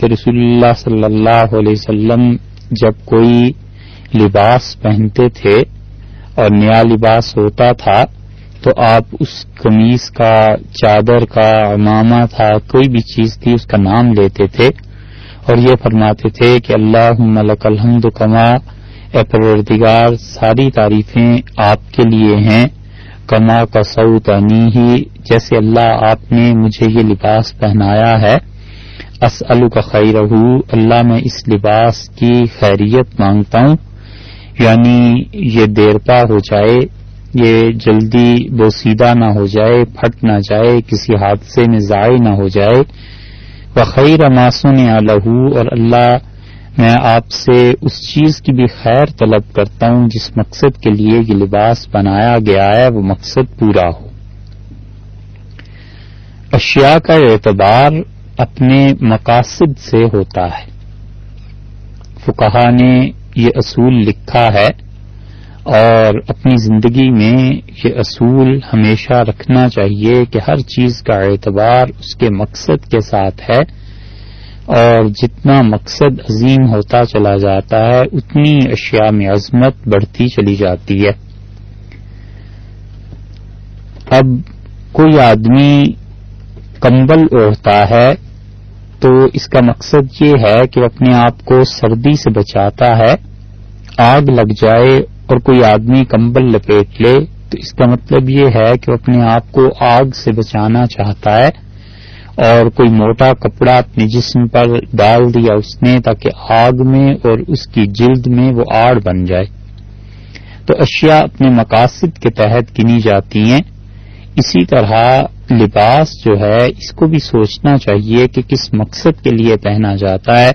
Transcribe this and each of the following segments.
کہ رسول اللہ صلی اللہ علیہ وسلم جب کوئی لباس پہنتے تھے اور نیا لباس ہوتا تھا، تو آپ اس قمیص کا، چادر کا امامہ تھا، کوئی بھی چیز تھی، اس کا نام لیتے تھے اور یہ فرماتے تھے کہ اللہ ملک الحمد کما، اے پروردگار، ساری تعریفیں آپ کے لیے ہیں، کما کا سعودانی ہی، جیسے اللہ آپ نے مجھے یہ لباس پہنایا ہے اسلو کا خیر اللہ میں اس لباس کی خیریت مانگتا ہوں۔ یعنی یہ دیر پا ہو جائے، یہ جلدی بوسیدہ نہ ہو جائے، پھٹ نہ جائے، کسی حادثے میں ضائع نہ ہو جائے۔ خیر ماسون لہو اور اللہ میں آپ سے اس چیز کی بھی خیر طلب کرتا ہوں، جس مقصد کے لیے یہ لباس بنایا گیا ہے، وہ مقصد پورا ہو۔ اشیاء کا اعتبار اپنے مقاصد سے ہوتا ہے۔ فکہ نے یہ اصول لکھا ہے اور اپنی زندگی میں یہ اصول ہمیشہ رکھنا چاہیے کہ ہر چیز کا اعتبار اس کے مقصد کے ساتھ ہے اور جتنا مقصد عظیم ہوتا چلا جاتا ہے، اتنی اشیاء میں عظمت بڑھتی چلی جاتی ہے۔ اب کوئی آدمی کمبل اوڑھتا ہے تو اس کا مقصد یہ ہے کہ وہ اپنے آپ کو سردی سے بچاتا ہے، آگ لگ جائے اور کوئی آدمی کمبل لپیٹ لے۔ تو اس کا مطلب یہ ہے کہ وہ اپنے آپ کو آگ سے بچانا چاہتا ہے اور کوئی موٹا کپڑا اپنے جسم پر ڈال دیا اس نے تاکہ آگ میں اور اس کی جلد میں وہ آڑ بن جائے۔ تو اشیاء اپنے مقاصد کے تحت گنی جاتی ہیں۔ اسی طرح لباس جو ہے، اس کو بھی سوچنا چاہیے کہ کس مقصد کے لیے پہنا جاتا ہے۔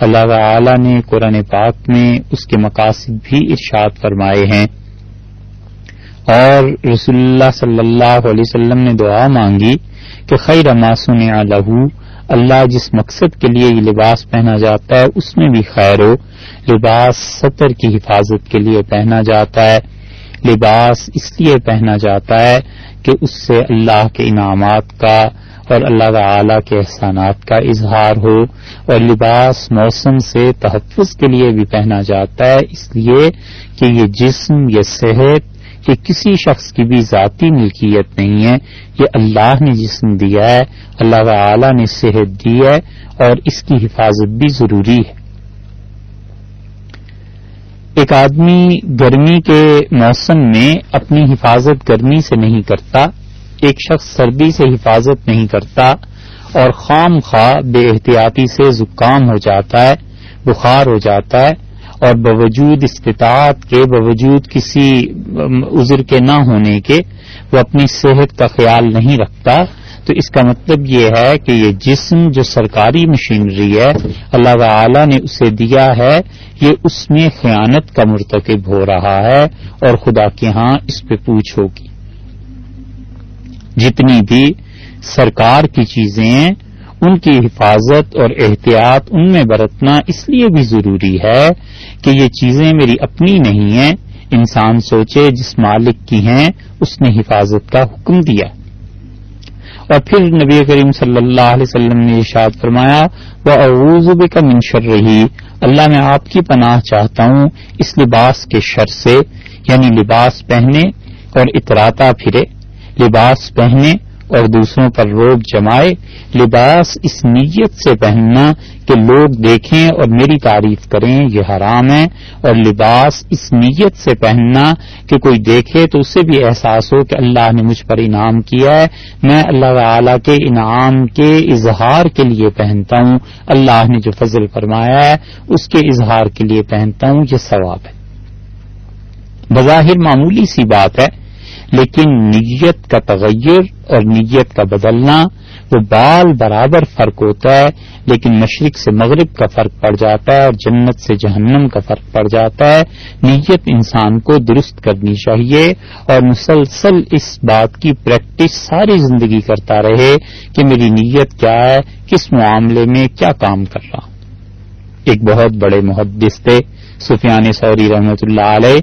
اللہ تعالی نے قرآن پاک میں اس کے مقاصد بھی ارشاد فرمائے ہیں۔ اور رسول اللہ صلی اللہ علیہ وسلم نے دعا مانگی کہ خیر ماسن لہو، اللہ جس مقصد کے لیے یہ لباس پہنا جاتا ہے، اس میں بھی خیر ہو۔ لباس سطر کی حفاظت کے لیے پہنا جاتا ہے۔ لباس اس لیے پہنا جاتا ہے کہ اس سے اللہ کے انعامات کا اور اللہ تعالی کے احسانات کا اظہار ہو اور لباس موسم سے تحفظ کے لیے بھی پہنا جاتا ہے۔ اس لیے کہ یہ جسم، یہ صحت، یہ کسی شخص کی بھی ذاتی ملکیت نہیں ہے۔ یہ اللہ نے جسم دیا ہے، اللہ تعالی نے صحت دی ہے اور اس کی حفاظت بھی ضروری ہے۔ ایک آدمی گرمی کے موسم میں اپنی حفاظت گرمی سے نہیں کرتا، ایک شخص سردی سے حفاظت نہیں کرتا اور خام خواہ بے احتیاطی سے زکام ہو جاتا ہے، بخار ہو جاتا ہے اور باوجود استطاعت کے، باوجود کسی عذر کے نہ ہونے کے وہ اپنی صحت کا خیال نہیں رکھتا۔ تو اس کا مطلب یہ ہے کہ یہ جسم جو سرکاری مشینری ہے، اللہ تعالی نے اسے دیا ہے، یہ اس میں خیانت کا مرتکب ہو رہا ہے اور خدا کے ہاں اس پہ پوچھ ہوگی جتنی بھی سرکار کی چیزیں ہیں ان کی حفاظت اور احتیاط ان میں برتنا اس لیے بھی ضروری ہے کہ یہ چیزیں میری اپنی نہیں ہیں، انسان سوچے جس مالک کی ہیں، اس نے حفاظت کا حکم دیا۔ اور پھر نبی کریم صلی اللہ علیہ وسلم نے اشاد فرمایا وہ عروض کا منشر رہی اللہ میں آپ کی پناہ چاہتا ہوں اس لباس کے شر سے یعنی لباس پہنے اور اتراتا پھرے۔ لباس پہنے اور دوسروں پر روب جمائے، لباس اس نیت سے پہننا کہ لوگ دیکھیں اور میری تعریف کریں، یہ حرام ہے۔ اور لباس اس نیت سے پہننا کہ کوئی دیکھے تو اسے بھی احساس ہو کہ اللہ نے مجھ پر انعام کیا ہے۔ میں اللہ تعالی کے انعام کے اظہار کے لیے پہنتا ہوں۔ اللہ نے جو فضل فرمایا ہے، اس کے اظہار کے لیے پہنتا ہوں، یہ ثواب ہے۔ بظاہر معمولی سی بات ہے لیکن نیت کا تغیر اور نیت کا بدلنا وہ بال برابر فرق ہوتا ہے، لیکن مشرق سے مغرب کا فرق پڑ جاتا ہے اور جنت سے جہنم کا فرق پڑ جاتا ہے۔ نیت انسان کو درست کرنی چاہیے اور مسلسل اس بات کی پریکٹس ساری زندگی کرتا رہے کہ میری نیت کیا ہے، کس معاملے میں کیا کام کر رہا ہوں۔ ایک بہت بڑے محدث تھے، سفیان سوری رحمۃ اللہ علیہ۔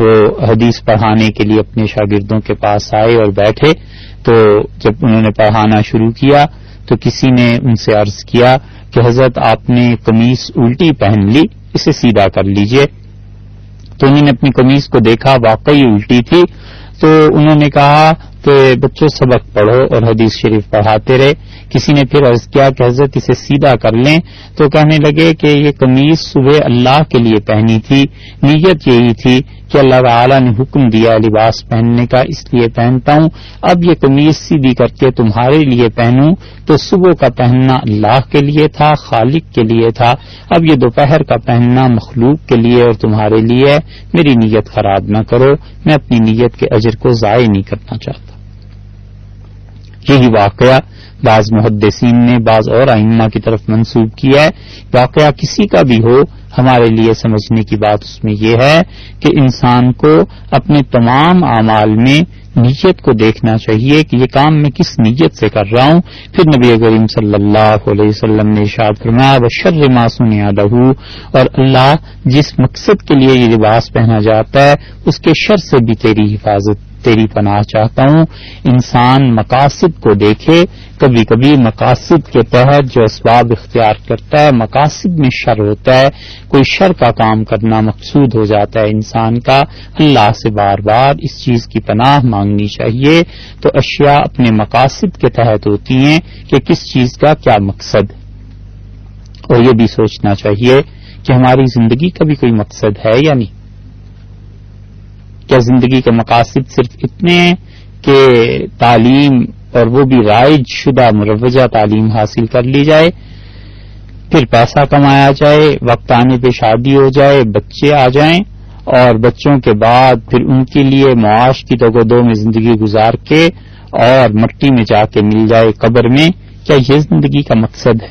وہ حدیث پڑھانے کے لیے اپنے شاگردوں کے پاس آئے اور بیٹھے، تو جب انہوں نے پڑھانا شروع کیا تو کسی نے ان سے عرض کیا کہ حضرت آپ نے قمیص الٹی پہن لی، اسے سیدھا کر لیجیے۔ تو انہوں نے اپنی قمیص کو دیکھا، واقعی الٹی تھی۔ تو انہوں نے کہا کہ بچوں، سبق پڑھو اور حدیث شریف پڑھاتے رہے۔ کسی نے پھر عرض کیا کہ حضرت اسے سیدھا کر لیں، تو کہنے لگے کہ یہ قمیض صبح اللہ کے لیے پہنی تھی، نیت یہی تھی کہ اللہ تعالیٰ نے حکم دیا لباس پہننے کا، اس لیے پہنتا ہوں۔ اب یہ قمیض سیدھی کر کے تمہارے لیے پہنوں، تو صبح کا پہننا اللہ کے لیے تھا، خالق کے لیے تھا۔ اب یہ دوپہر کا پہننا مخلوق کے لیے اور تمہارے لیے میری نیت خراب نہ کرو، میں اپنی نیت کے اجر کو ضائع نہیں کرنا چاہتا۔ یہی واقعہ بعض محدثین نے بعض اور آئمہ کی طرف منسوب کیا ہے۔ واقعہ کسی کا بھی ہو، ہمارے لیے سمجھنے کی بات اس میں یہ ہے کہ انسان کو اپنے تمام اعمال میں نیت کو دیکھنا چاہیے کہ یہ کام میں کس نیت سے کر رہا ہوں۔ پھر نبی کریم صلی اللہ علیہ وسلم نے ارشاد فرمایا بشر معصوم یادہ اور اللہ جس مقصد کے لیے یہ لباس پہنا جاتا ہے، اس کے شر سے بھی تیری حفاظت، تیری پناہ چاہتا ہوں۔ انسان مقاصد کو دیکھے کبھی کبھی مقاصد کے تحت جو اسباب اختیار کرتا ہے، مقاصد میں شر ہوتا ہے۔ کوئی شر کا کام کرنا مقصود ہو جاتا ہے انسان کا۔ اللہ سے بار بار اس چیز کی پناہ مانگنی چاہیے تو اشیاء اپنے مقاصد کے تحت ہوتی ہیں کہ کس چیز کا کیا مقصد۔ اور یہ بھی سوچنا چاہیے کہ ہماری زندگی کا بھی کوئی مقصد ہے یا نہیں۔ کیا زندگی کے مقاصد صرف اتنے ہیں کہ تعلیم اور وہ بھی رائج شدہ مروجہ تعلیم حاصل کر لی جائے، پھر پیسہ کمایا جائے، وقت آنے پہ شادی ہو جائے، بچے آ جائیں اور بچوں کے بعد پھر ان کے لیے معاش کی دو میں زندگی گزار کے اور مٹی میں جا کے مل جائے قبر میں، کیا یہ زندگی کا مقصد ہے؟